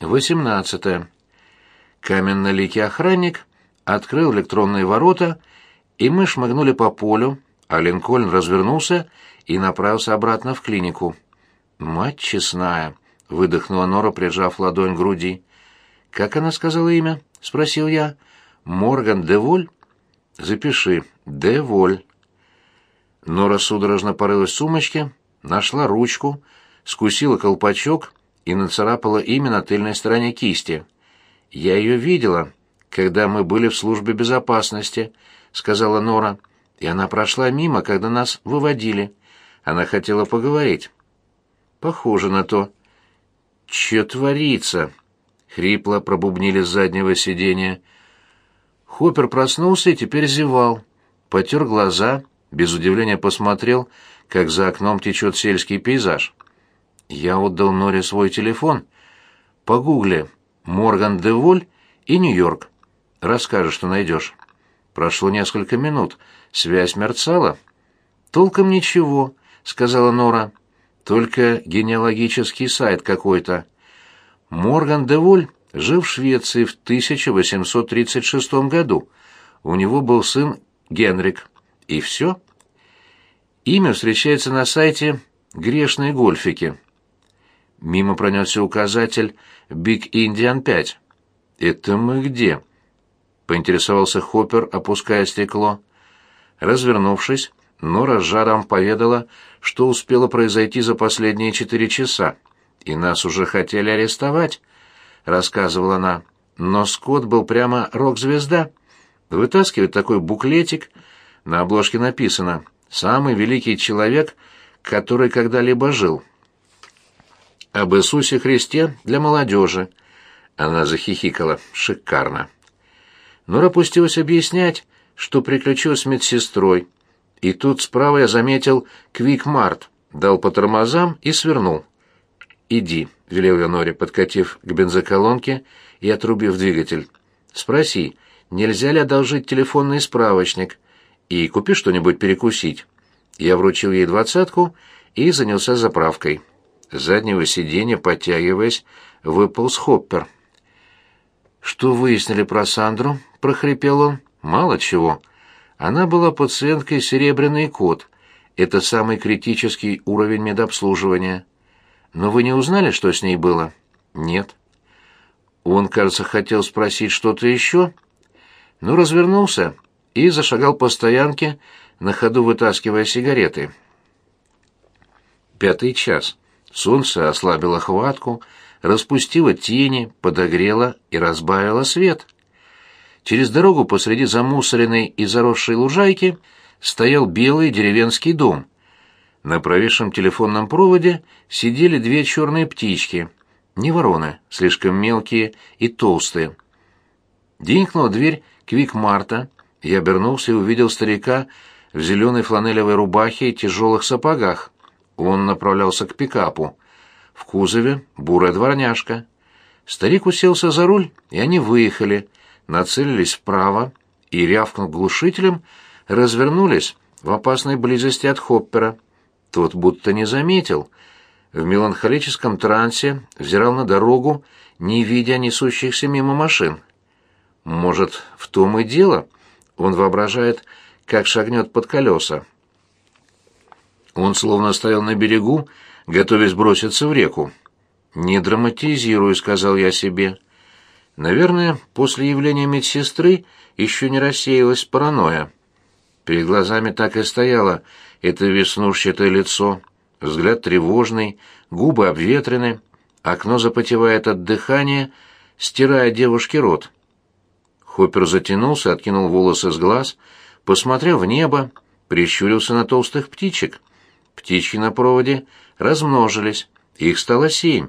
18. Каменноликий охранник открыл электронные ворота, и мы шмыгнули по полю, а Линкольн развернулся и направился обратно в клинику. «Мать честная!» — выдохнула Нора, прижав ладонь к груди. «Как она сказала имя?» — спросил я. «Морган Деволь?» «Запиши. Деволь». Нора судорожно порылась в сумочке, нашла ручку, скусила колпачок и нацарапала имя на тыльной стороне кисти. «Я ее видела, когда мы были в службе безопасности», — сказала Нора. «И она прошла мимо, когда нас выводили. Она хотела поговорить». «Похоже на то». «Че творится?» — хрипло пробубнили с заднего сиденья. Хоппер проснулся и теперь зевал. Потер глаза, без удивления посмотрел, как за окном течет сельский пейзаж. Я отдал Норе свой телефон. Погугли «Морган де Воль» и «Нью-Йорк». Расскажешь, что найдешь. Прошло несколько минут. Связь мерцала. «Толком ничего», — сказала Нора. «Только генеалогический сайт какой-то». Морган де Воль жил в Швеции в 1836 году. У него был сын Генрик. И все. Имя встречается на сайте «Грешные гольфики». Мимо пронесся указатель «Биг Индиан 5». «Это мы где?» — поинтересовался Хоппер, опуская стекло. Развернувшись, Нора с жаром поведала, что успело произойти за последние четыре часа. «И нас уже хотели арестовать», — рассказывала она. «Но Скотт был прямо рок-звезда. Вытаскивает такой буклетик. На обложке написано «Самый великий человек, который когда-либо жил» об Иисусе Христе для молодежи. Она захихикала. Шикарно. Нора опустилась объяснять, что приключилась с медсестрой. И тут справа я заметил Квик-Март, дал по тормозам и свернул. «Иди», — велел я Норе, подкатив к бензоколонке и отрубив двигатель. «Спроси, нельзя ли одолжить телефонный справочник и купи что-нибудь перекусить». Я вручил ей двадцатку и занялся заправкой. С заднего сиденья, подтягиваясь, выполз Хоппер. «Что выяснили про Сандру?» — прохрипел он. «Мало чего. Она была пациенткой «Серебряный кот». Это самый критический уровень медобслуживания. Но вы не узнали, что с ней было?» «Нет». Он, кажется, хотел спросить что-то еще, но развернулся и зашагал по стоянке, на ходу вытаскивая сигареты. Пятый час. Солнце ослабило хватку, распустило тени, подогрело и разбавило свет. Через дорогу посреди замусоренной и заросшей лужайки стоял белый деревенский дом. На провисшем телефонном проводе сидели две черные птички, не вороны, слишком мелкие и толстые. Динкнула дверь Квик-Марта, я обернулся и увидел старика в зеленой фланелевой рубахе и тяжелых сапогах. Он направлялся к пикапу. В кузове бурая дворняжка. Старик уселся за руль, и они выехали, нацелились вправо и, рявкнув глушителем, развернулись в опасной близости от Хоппера. Тот будто не заметил. В меланхолическом трансе взирал на дорогу, не видя несущихся мимо машин. Может, в том и дело? Он воображает, как шагнет под колеса. Он словно стоял на берегу, готовясь броситься в реку. «Не драматизирую», — сказал я себе. Наверное, после явления медсестры еще не рассеялась паранойя. Перед глазами так и стояло это веснушчатое лицо, взгляд тревожный, губы обветрены, окно запотевает от дыхания, стирая девушке рот. Хоппер затянулся, откинул волосы с глаз, посмотрел в небо, прищурился на толстых птичек. Птички на проводе размножились, их стало семь.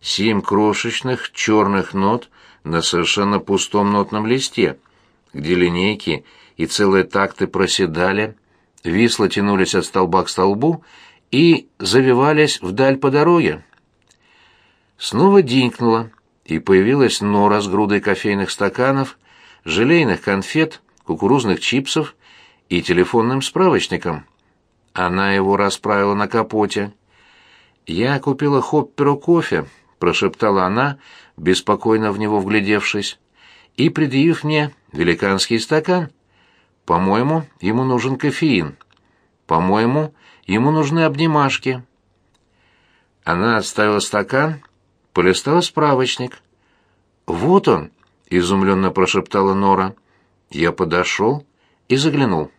Семь крошечных черных нот на совершенно пустом нотном листе, где линейки и целые такты проседали, висло тянулись от столба к столбу и завивались вдаль по дороге. Снова динкнуло, и появилась нора с грудой кофейных стаканов, желейных конфет, кукурузных чипсов и телефонным справочником. Она его расправила на капоте. Я купила Хопперу кофе, прошептала она, беспокойно в него вглядевшись, и предъявив мне великанский стакан. По-моему, ему нужен кофеин. По-моему, ему нужны обнимашки. Она отставила стакан, полистала справочник. «Вот он!» — изумленно прошептала Нора. Я подошел и заглянул.